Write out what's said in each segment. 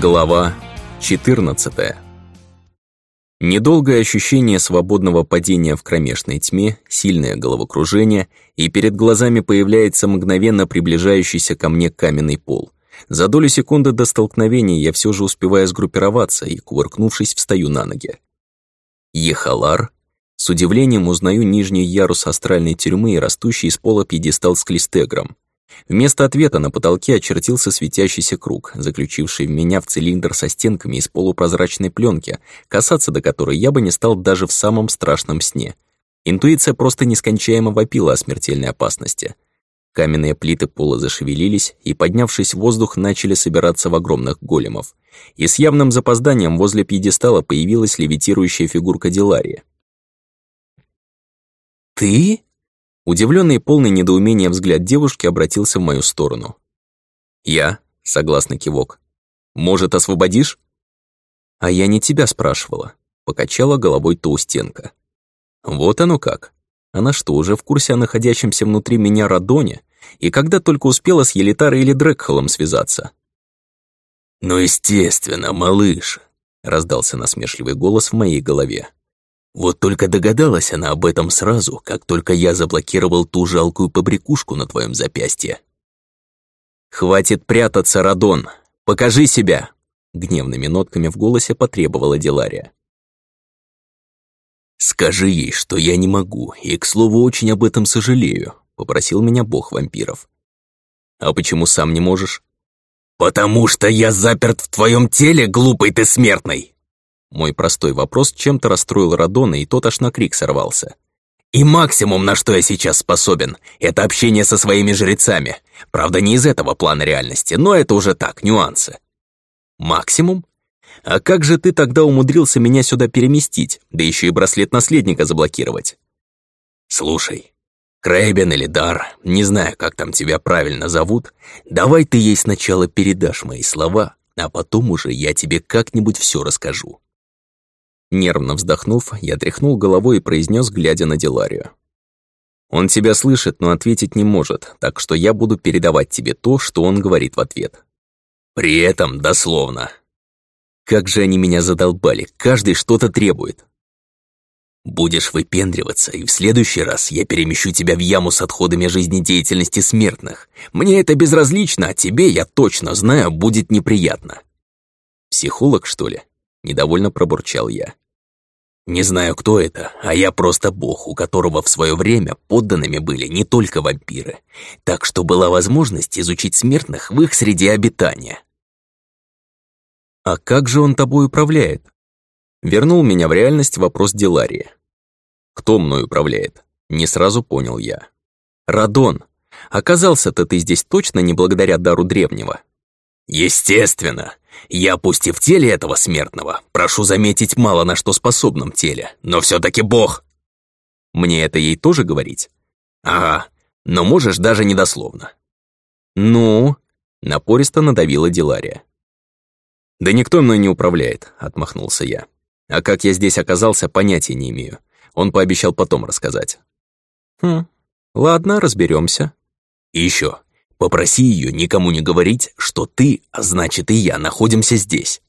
Глава 14 Недолгое ощущение свободного падения в кромешной тьме, сильное головокружение, и перед глазами появляется мгновенно приближающийся ко мне каменный пол. За долю секунды до столкновения я все же успеваю сгруппироваться и, кувыркнувшись, встаю на ноги. Ехалар. С удивлением узнаю нижний ярус астральной тюрьмы и растущий из пола пьедестал с клистегром. Вместо ответа на потолке очертился светящийся круг, заключивший меня в цилиндр со стенками из полупрозрачной пленки, касаться до которой я бы не стал даже в самом страшном сне. Интуиция просто нескончаемо вопила о смертельной опасности. Каменные плиты пола зашевелились и, поднявшись в воздух, начали собираться в огромных големов. И с явным запозданием возле пьедестала появилась левитирующая фигурка Диларии. «Ты?» Удивленный и полный недоумения взгляд девушки обратился в мою сторону. «Я», — согласно кивок. «Может, освободишь?» «А я не тебя спрашивала», — покачала головой Тоустенко. «Вот оно как. Она что, уже в курсе о находящемся внутри меня Радоне? И когда только успела с Елитарой или Дрекхолом связаться?» «Ну, естественно, малыш», — раздался насмешливый голос в моей голове. Вот только догадалась она об этом сразу, как только я заблокировал ту жалкую побрякушку на твоем запястье. «Хватит прятаться, Радон! Покажи себя!» Гневными нотками в голосе потребовала Дилария. «Скажи ей, что я не могу, и, к слову, очень об этом сожалею», — попросил меня бог вампиров. «А почему сам не можешь?» «Потому что я заперт в твоем теле, глупый ты смертный!» Мой простой вопрос чем-то расстроил Радона, и тот аж на крик сорвался. «И максимум, на что я сейчас способен, это общение со своими жрецами. Правда, не из этого плана реальности, но это уже так, нюансы». «Максимум? А как же ты тогда умудрился меня сюда переместить, да еще и браслет наследника заблокировать?» «Слушай, Крэбен или Дар, не знаю, как там тебя правильно зовут, давай ты ей сначала передашь мои слова, а потом уже я тебе как-нибудь все расскажу. Нервно вздохнув, я тряхнул головой и произнес, глядя на Диларию. «Он тебя слышит, но ответить не может, так что я буду передавать тебе то, что он говорит в ответ». «При этом дословно». «Как же они меня задолбали, каждый что-то требует». «Будешь выпендриваться, и в следующий раз я перемещу тебя в яму с отходами жизнедеятельности смертных. Мне это безразлично, а тебе, я точно знаю, будет неприятно». «Психолог, что ли?» Недовольно пробурчал я. Не знаю, кто это, а я просто бог, у которого в свое время подданными были не только вампиры, так что была возможность изучить смертных в их среде обитания. «А как же он тобой управляет?» Вернул меня в реальность вопрос Диларии. «Кто мной управляет?» Не сразу понял я. «Радон, оказался-то ты здесь точно не благодаря дару древнего?» «Естественно. Я пусть и в теле этого смертного, прошу заметить, мало на что способном теле, но все таки бог». «Мне это ей тоже говорить?» «Ага, но можешь даже недословно». «Ну?» — напористо надавила Дилария. «Да никто мной не управляет», — отмахнулся я. «А как я здесь оказался, понятия не имею. Он пообещал потом рассказать». «Хм, ладно, разберемся. «И еще, Попроси ее никому не говорить, что ты, а значит и я, находимся здесь.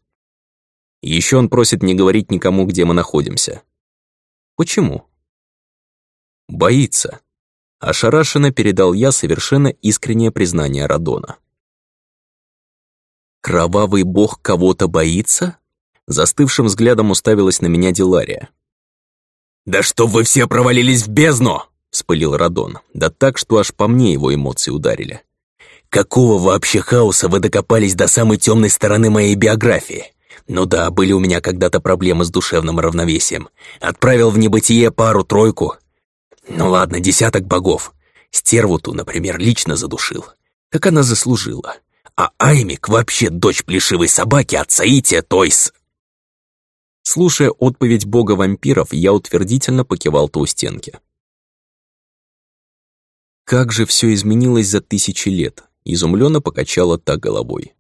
Еще он просит не говорить никому, где мы находимся. Почему? Боится. Ошарашенно передал я совершенно искреннее признание Радона. «Кровавый бог кого-то боится?» Застывшим взглядом уставилась на меня Дилария. «Да что вы все провалились в бездну!» — вспылил Радон, да так, что аж по мне его эмоции ударили. Какого вообще хаоса вы докопались до самой темной стороны моей биографии? Ну да, были у меня когда-то проблемы с душевным равновесием. Отправил в небытие пару-тройку. Ну ладно, десяток богов. Стерву ту, например, лично задушил. Так она заслужила. А Аймик вообще дочь плешивой собаки от Саития, той с... Слушая отповедь бога вампиров, я утвердительно покивал Толстенке. Как же все изменилось за тысячи лет. Изумленно покачала та головой.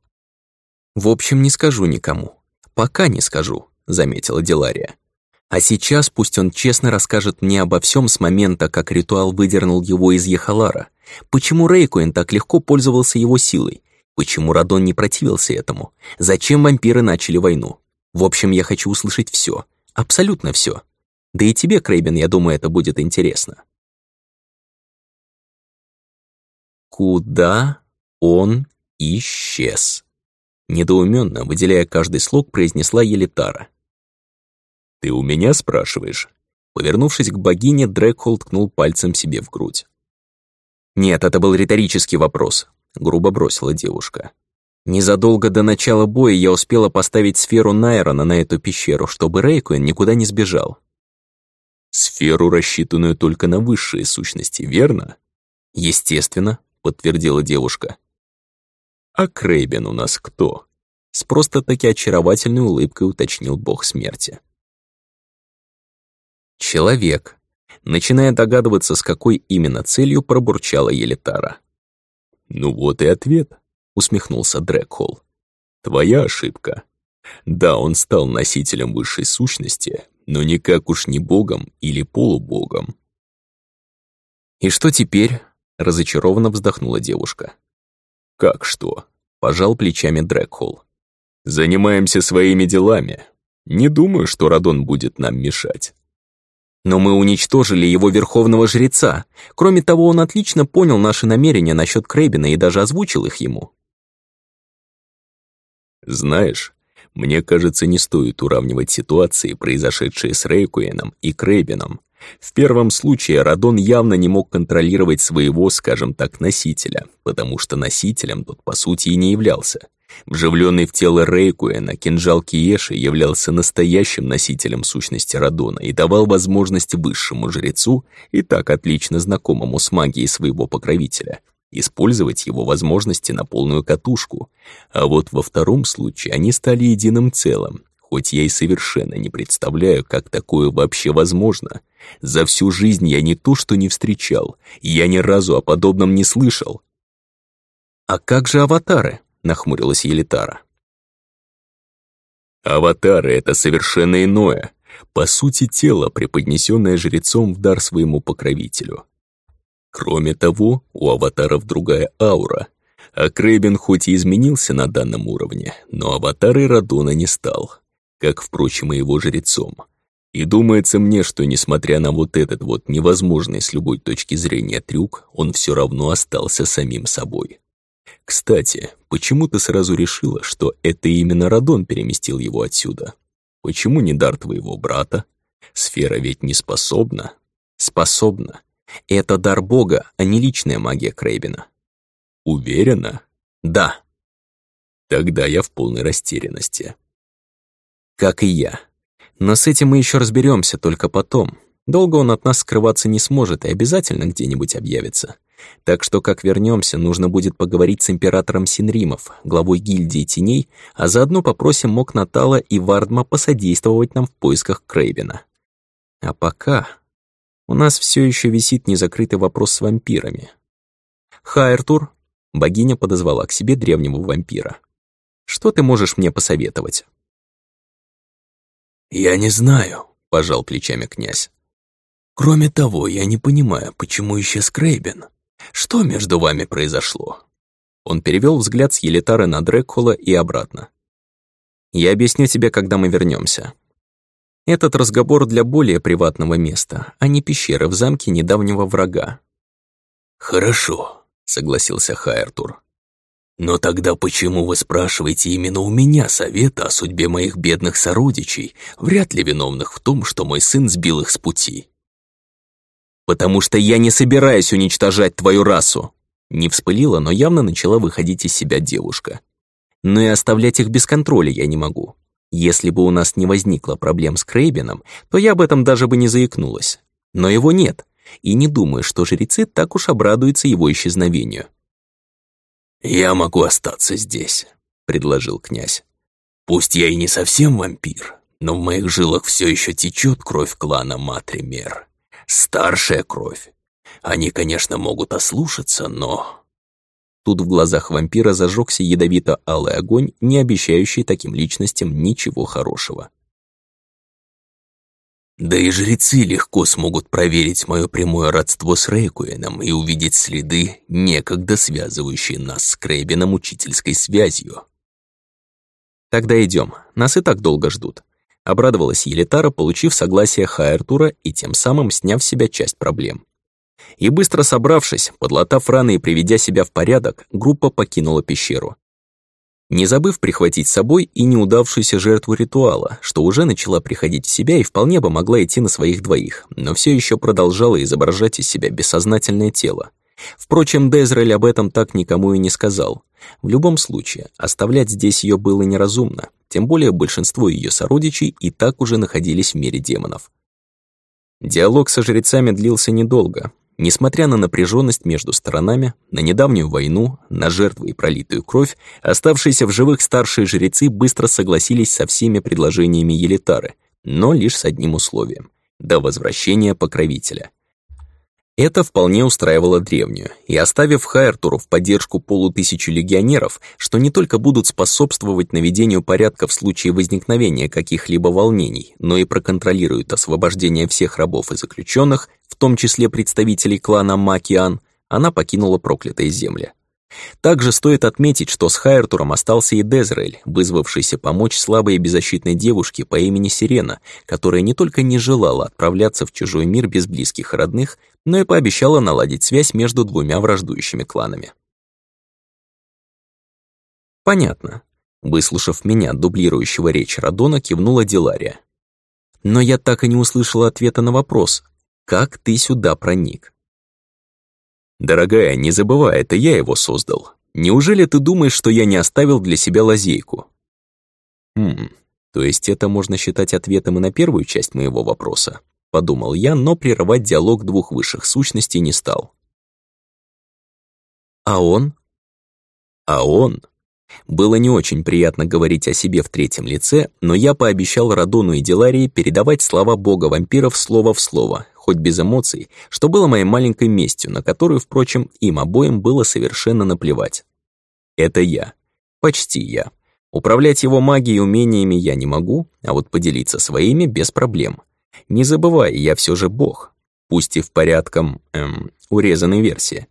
«В общем, не скажу никому. Пока не скажу», — заметила Дилария. «А сейчас пусть он честно расскажет мне обо всем с момента, как ритуал выдернул его из Ехалара. Почему Рейкуин так легко пользовался его силой? Почему Радон не противился этому? Зачем вампиры начали войну? В общем, я хочу услышать все, абсолютно все. Да и тебе, Крейбен, я думаю, это будет интересно. Куда он исчез? Недоуменно, выделяя каждый слог, произнесла Елитара. «Ты у меня спрашиваешь?» Повернувшись к богине, Дрэкхолд ткнул пальцем себе в грудь. «Нет, это был риторический вопрос», — грубо бросила девушка. Незадолго до начала боя я успела поставить сферу Найрона на эту пещеру, чтобы Рейкуэн никуда не сбежал. «Сферу, рассчитанную только на высшие сущности, верно?» «Естественно», — подтвердила девушка. «А Крейбен у нас кто?» С просто-таки очаровательной улыбкой уточнил бог смерти. «Человек», начиная догадываться, с какой именно целью пробурчала Елитара. «Ну вот и ответ», — усмехнулся Дрэкхолл. «Твоя ошибка. Да, он стал носителем высшей сущности, но никак уж не богом или полубогом». «И что теперь?» — разочарованно вздохнула девушка. «Как что?» — пожал плечами Дрэкхолл. «Занимаемся своими делами. Не думаю, что Радон будет нам мешать». Но мы уничтожили его верховного жреца. Кроме того, он отлично понял наши намерения насчет Крейбина и даже озвучил их ему. Знаешь, мне кажется, не стоит уравнивать ситуации, произошедшие с Рейкуэном и Крейбином. В первом случае Радон явно не мог контролировать своего, скажем так, носителя, потому что носителем тот, по сути, и не являлся. Вживленный в тело Рейкуэна, кинжал Киеши являлся настоящим носителем сущности Радона и давал возможность высшему жрецу, и так отлично знакомому с магией своего покровителя, использовать его возможности на полную катушку. А вот во втором случае они стали единым целым, хоть я и совершенно не представляю, как такое вообще возможно. За всю жизнь я не то что не встречал, я ни разу о подобном не слышал. А как же аватары? нахмурилась Елитара. Аватары — это совершенно иное, по сути тело, преподнесенное жрецом в дар своему покровителю. Кроме того, у аватаров другая аура, а Крейбен хоть и изменился на данном уровне, но аватарой Радона не стал, как, впрочем, и его жрецом. И думается мне, что несмотря на вот этот вот невозможный с любой точки зрения трюк, он все равно остался самим собой. Кстати, почему ты сразу решила, что это именно Радон переместил его отсюда? Почему не дар твоего брата? Сфера ведь не способна. Способна. Это дар Бога, а не личная магия Крейбена. Уверена? Да. Тогда я в полной растерянности. Как и я. Но с этим мы еще разберемся только потом. Долго он от нас скрываться не сможет и обязательно где-нибудь объявится. Так что, как вернемся, нужно будет поговорить с императором Синримов, главой гильдии теней, а заодно попросим Мокнатала и Вардма посодействовать нам в поисках Крейбена. А пока у нас все еще висит незакрытый вопрос с вампирами. Хайртур, богиня подозвала к себе древнего вампира. Что ты можешь мне посоветовать? «Я не знаю», — пожал плечами князь. «Кроме того, я не понимаю, почему исчез Крейбен. Что между вами произошло?» Он перевел взгляд с Елитары на Дрекула и обратно. «Я объясню тебе, когда мы вернемся. Этот разговор для более приватного места, а не пещеры в замке недавнего врага». «Хорошо», — согласился Хайртур. «Но тогда почему вы спрашиваете именно у меня совета о судьбе моих бедных сородичей, вряд ли виновных в том, что мой сын сбил их с пути?» «Потому что я не собираюсь уничтожать твою расу!» Не вспылила, но явно начала выходить из себя девушка. Но и оставлять их без контроля я не могу. Если бы у нас не возникло проблем с Крейбеном, то я об этом даже бы не заикнулась. Но его нет, и не думаю, что жрецы так уж обрадуются его исчезновению. «Я могу остаться здесь», — предложил князь. «Пусть я и не совсем вампир, но в моих жилах все еще течет кровь клана Матример старшая кровь. Они, конечно, могут ослушаться, но...» Тут в глазах вампира зажегся ядовито-алый огонь, не обещающий таким личностям ничего хорошего. Да и жрецы легко смогут проверить мое прямое родство с Рейкуэном и увидеть следы, некогда связывающие нас с Крейбином учительской связью. Тогда идем, нас и так долго ждут. Обрадовалась Елитара, получив согласие Хайртура и тем самым сняв с себя часть проблем. И быстро собравшись, подлатав раны и приведя себя в порядок, группа покинула пещеру не забыв прихватить с собой и неудавшуюся жертву ритуала, что уже начала приходить в себя и вполне бы могла идти на своих двоих, но все еще продолжала изображать из себя бессознательное тело. Впрочем, Дезрель об этом так никому и не сказал. В любом случае, оставлять здесь ее было неразумно, тем более большинство ее сородичей и так уже находились в мире демонов. Диалог со жрецами длился недолго, Несмотря на напряженность между сторонами, на недавнюю войну, на жертвы и пролитую кровь, оставшиеся в живых старшие жрецы быстро согласились со всеми предложениями Елитары, но лишь с одним условием — до возвращения покровителя. Это вполне устраивало древнюю, и оставив Хайртуру в поддержку полутысячи легионеров, что не только будут способствовать наведению порядка в случае возникновения каких-либо волнений, но и проконтролируют освобождение всех рабов и заключенных, в том числе представителей клана Макиан, она покинула проклятые земли. Также стоит отметить, что с Хайртуром остался и Дезрель, вызвавшийся помочь слабой и беззащитной девушке по имени Сирена, которая не только не желала отправляться в чужой мир без близких родных, но и пообещала наладить связь между двумя враждующими кланами. «Понятно», — выслушав меня, дублирующего речь Радона, кивнула Дилария. «Но я так и не услышала ответа на вопрос, как ты сюда проник?» «Дорогая, не забывай, это я его создал. Неужели ты думаешь, что я не оставил для себя лазейку?» «Хм, то есть это можно считать ответом и на первую часть моего вопроса?» Подумал я, но прерывать диалог двух высших сущностей не стал. «А он?» «А он?» Было не очень приятно говорить о себе в третьем лице, но я пообещал Радону и Диларии передавать слова бога вампиров слово в слово, хоть без эмоций, что было моей маленькой местью, на которую, впрочем, им обоим было совершенно наплевать. Это я. Почти я. Управлять его магией и умениями я не могу, а вот поделиться своими без проблем. Не забывай, я все же бог, пусть и в порядком, эм, урезанной версии.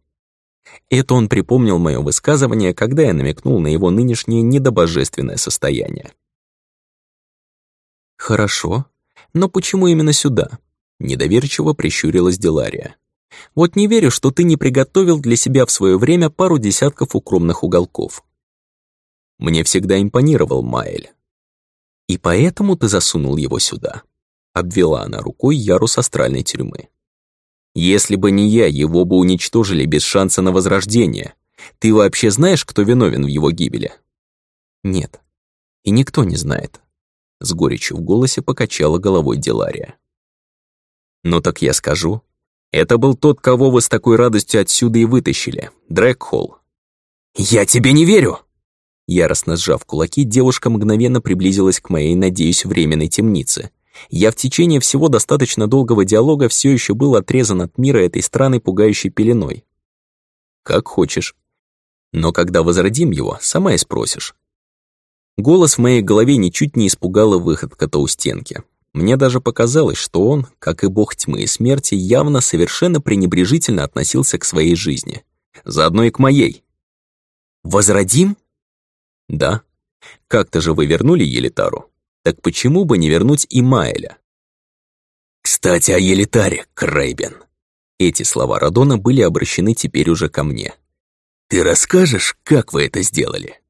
Это он припомнил мое высказывание, когда я намекнул на его нынешнее недобожественное состояние. «Хорошо, но почему именно сюда?» Недоверчиво прищурилась Делария. «Вот не верю, что ты не приготовил для себя в свое время пару десятков укромных уголков». Мне всегда импонировал Майль. «И поэтому ты засунул его сюда?» Обвела она рукой ярус астральной тюрьмы. «Если бы не я, его бы уничтожили без шанса на возрождение. Ты вообще знаешь, кто виновен в его гибели?» «Нет. И никто не знает». С горечью в голосе покачала головой Делария. «Ну так я скажу. Это был тот, кого вы с такой радостью отсюда и вытащили, Дрэкхолл». «Я тебе не верю!» Яростно сжав кулаки, девушка мгновенно приблизилась к моей, надеюсь, временной темнице. Я в течение всего достаточно долгого диалога все еще был отрезан от мира этой странной пугающей пеленой. «Как хочешь. Но когда возродим его, сама и спросишь». Голос в моей голове ничуть не испугала выходка-то у стенки. Мне даже показалось, что он, как и бог тьмы и смерти, явно совершенно пренебрежительно относился к своей жизни. Заодно и к моей. «Возродим?» «Да. Как-то же вы вернули Елитару. Так почему бы не вернуть и Маэля?» «Кстати, о Елитаре, Крейбен». Эти слова Радона были обращены теперь уже ко мне. «Ты расскажешь, как вы это сделали?»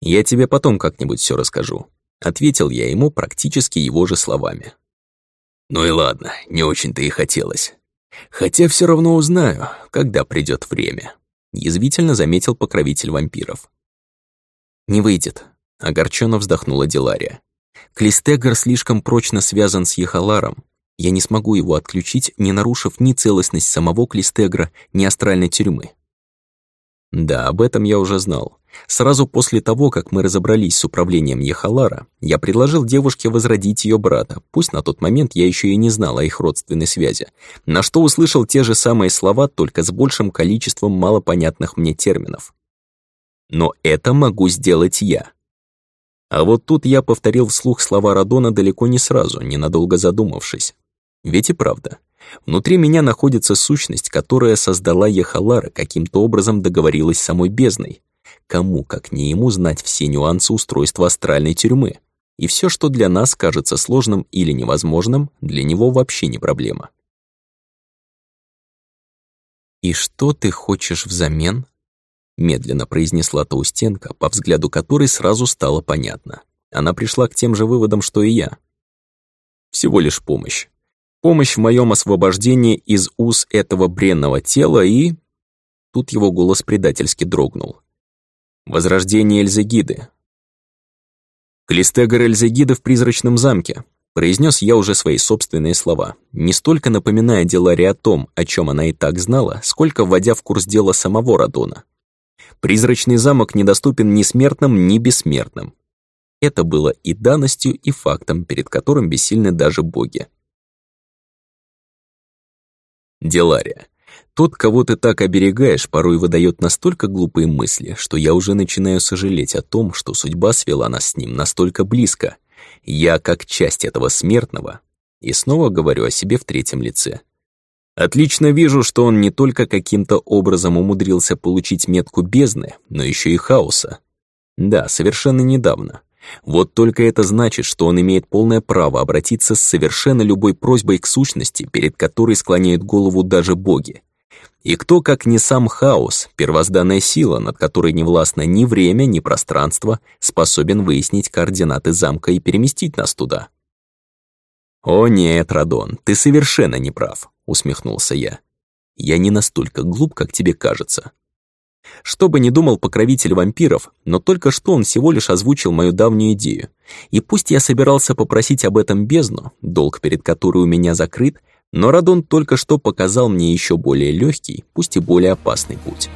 «Я тебе потом как-нибудь все расскажу. Ответил я ему практически его же словами. Ну и ладно, не очень-то и хотелось. Хотя все равно узнаю, когда придет время. Язвительно заметил покровитель вампиров. Не выйдет, огорченно вздохнула Дилария. Клистегар слишком прочно связан с Ехаларом. Я не смогу его отключить, не нарушив ни целостность самого Клистегра, ни астральной тюрьмы. Да, об этом я уже знал. Сразу после того, как мы разобрались с управлением Ехалара, я предложил девушке возродить ее брата, пусть на тот момент я еще и не знал о их родственной связи, на что услышал те же самые слова, только с большим количеством малопонятных мне терминов. Но это могу сделать я. А вот тут я повторил вслух слова Радона далеко не сразу, ненадолго задумавшись. Ведь и правда, внутри меня находится сущность, которая создала Ехалара, каким-то образом договорилась с самой бездной. Кому, как не ему, знать все нюансы устройства астральной тюрьмы? И все, что для нас кажется сложным или невозможным, для него вообще не проблема. «И что ты хочешь взамен?» медленно произнесла Таустенко, по взгляду которой сразу стало понятно. Она пришла к тем же выводам, что и я. Всего лишь помощь. Помощь в моем освобождении из уз этого бренного тела и... Тут его голос предательски дрогнул. Возрождение Эльзегиды. Клистегор Эльзегиды в призрачном замке. Произнес я уже свои собственные слова, не столько напоминая Деларе о том, о чем она и так знала, сколько вводя в курс дела самого Радона. Призрачный замок недоступен ни смертным, ни бессмертным. Это было и данностью, и фактом, перед которым бессильны даже боги. Делария. Тот, кого ты так оберегаешь, порой выдает настолько глупые мысли, что я уже начинаю сожалеть о том, что судьба свела нас с ним настолько близко. Я как часть этого смертного. И снова говорю о себе в третьем лице. Отлично вижу, что он не только каким-то образом умудрился получить метку бездны, но еще и хаоса. Да, совершенно недавно. Вот только это значит, что он имеет полное право обратиться с совершенно любой просьбой к сущности, перед которой склоняют голову даже боги. И кто, как не сам хаос, первозданная сила, над которой не властно ни время, ни пространство, способен выяснить координаты замка и переместить нас туда? «О нет, Радон, ты совершенно не прав», — усмехнулся я. «Я не настолько глуп, как тебе кажется. Что бы ни думал покровитель вампиров, но только что он всего лишь озвучил мою давнюю идею. И пусть я собирался попросить об этом бездну, долг перед которой у меня закрыт, но Радон только что показал мне еще более легкий, пусть и более опасный путь.